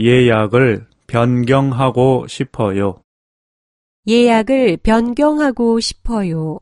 예약을 변경하고 싶어요. 예약을 변경하고 싶어요.